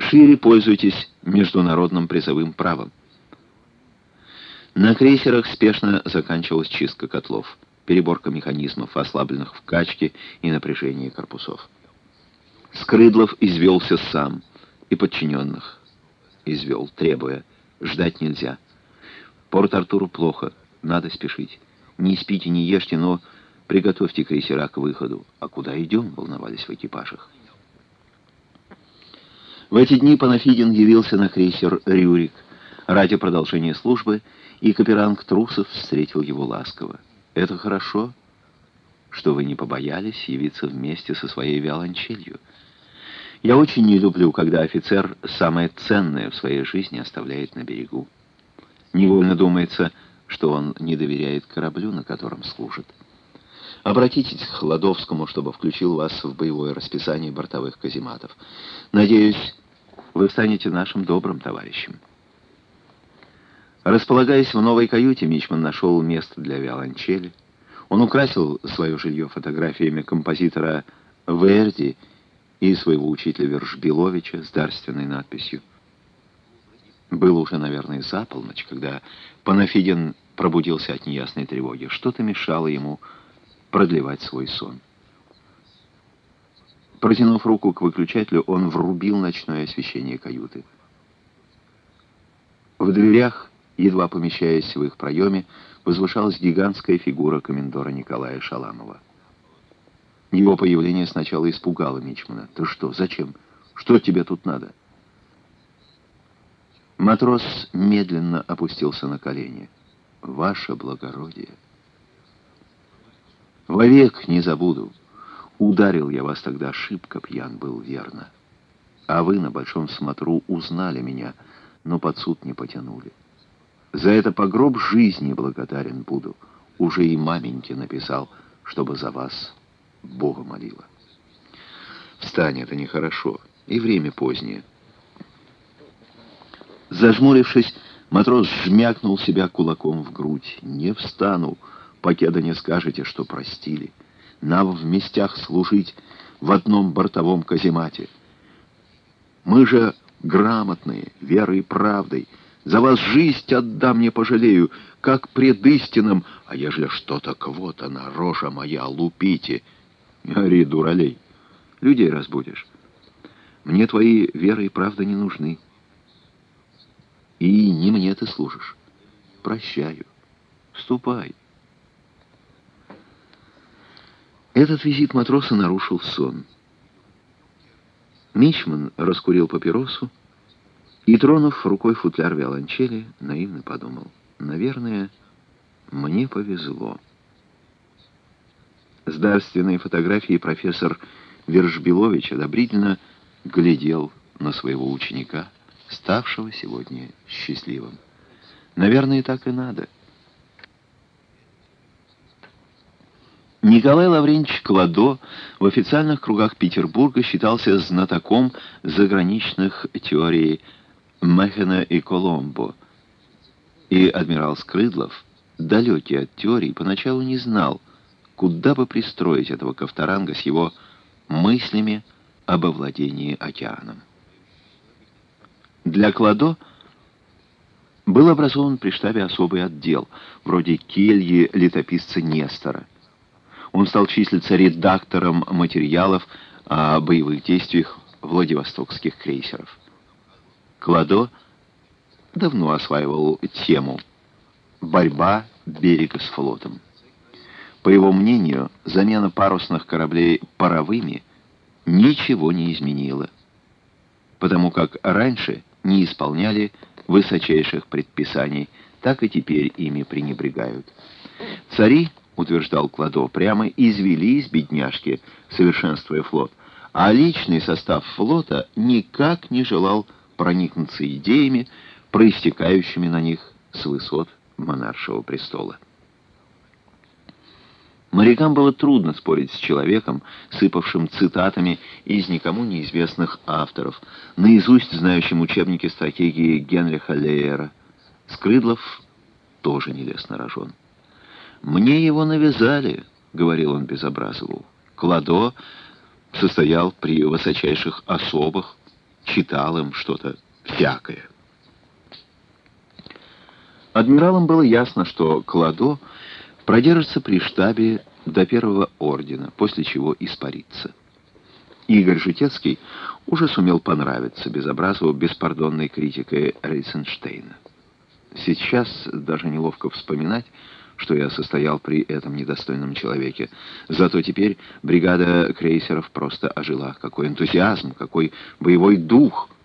Шире пользуйтесь международным призовым правом. На крейсерах спешно заканчивалась чистка котлов, переборка механизмов, ослабленных в качке и напряжении корпусов. Скрыдлов извелся сам и подчиненных извел, требуя. Ждать нельзя. Порт-Артуру плохо, надо спешить. Не спите, не ешьте, но приготовьте крейсера к выходу. А куда идем, волновались в экипажах. В эти дни Панафидин явился на крейсер «Рюрик» ради продолжения службы, и каперанг Трусов встретил его ласково. «Это хорошо, что вы не побоялись явиться вместе со своей виолончелью. Я очень не люблю, когда офицер самое ценное в своей жизни оставляет на берегу. Невольно думается, что он не доверяет кораблю, на котором служит. Обратитесь к Хладовскому, чтобы включил вас в боевое расписание бортовых казематов. Надеюсь, вы станете нашим добрым товарищем. Располагаясь в новой каюте, Мичман нашел место для виолончели. Он украсил свое жилье фотографиями композитора Верди и своего учителя Вершбиловича с дарственной надписью. Было уже, наверное, за полночь, когда Панафидин пробудился от неясной тревоги. Что-то мешало ему продлевать свой сон. Протянув руку к выключателю, он врубил ночное освещение каюты. В дверях, едва помещаясь в их проеме, возвышалась гигантская фигура комендора Николая Шаламова. Его появление сначала испугало Мичмана. «Ты что? Зачем? Что тебе тут надо?» Матрос медленно опустился на колени. «Ваше благородие!» «Вовек не забуду. Ударил я вас тогда, ошибка пьян был, верно. А вы на большом смотру узнали меня, но под суд не потянули. За это погроб жизни благодарен буду. Уже и маменьке написал, чтобы за вас Бога молила. Встань, это нехорошо, и время позднее. Зажмурившись, матрос жмякнул себя кулаком в грудь. «Не встану, покеда не скажете, что простили. Нам в местях служить в одном бортовом каземате. Мы же грамотные, верой и правдой. За вас жизнь отдам, не пожалею, как пред истинным, а ежели что-то кого-то на рожа моя лупите...» Не ори, дуралей. Людей разбудишь. Мне твои вера и правда не нужны. И не мне ты служишь. Прощаю. Ступай. Этот визит матроса нарушил сон. Мичман раскурил папиросу и, тронув рукой футляр виолончели, наивно подумал, «Наверное, мне повезло». С дарственной фотографией профессор Вершбилович одобрительно глядел на своего ученика, ставшего сегодня счастливым. Наверное, так и надо. Николай Лаврентьевич Кладо в официальных кругах Петербурга считался знатоком заграничных теорий Мехена и Коломбо. И адмирал Скрыдлов, далекий от теорий, поначалу не знал, куда бы пристроить этого Ковторанга с его мыслями об овладении океаном. Для Кладо был образован при штабе особый отдел, вроде кельи летописца Нестора. Он стал числиться редактором материалов о боевых действиях Владивостокских крейсеров. Кладо давно осваивал тему «Борьба берега с флотом». По его мнению, замена парусных кораблей паровыми ничего не изменила, потому как раньше не исполняли высочайших предписаний, так и теперь ими пренебрегают. Цари, утверждал Кладо, прямо извелись бедняжки, совершенствуя флот, а личный состав флота никак не желал проникнуться идеями, проистекающими на них с высот монаршего престола. Морякам было трудно спорить с человеком, сыпавшим цитатами из никому неизвестных авторов, наизусть знающим учебники стратегии Генриха Лейера. Скрыдлов тоже не лез на рожон. «Мне его навязали», — говорил он Безобразову. «Кладо состоял при высочайших особах, читал им что-то всякое. Адмиралам было ясно, что Кладо продержится при штабе до первого ордена, после чего испарится. Игорь Житецкий уже сумел понравиться Безобразову беспардонной критикой Рейсенштейна. Сейчас даже неловко вспоминать, что я состоял при этом недостойном человеке. Зато теперь бригада крейсеров просто ожила. Какой энтузиазм, какой боевой дух —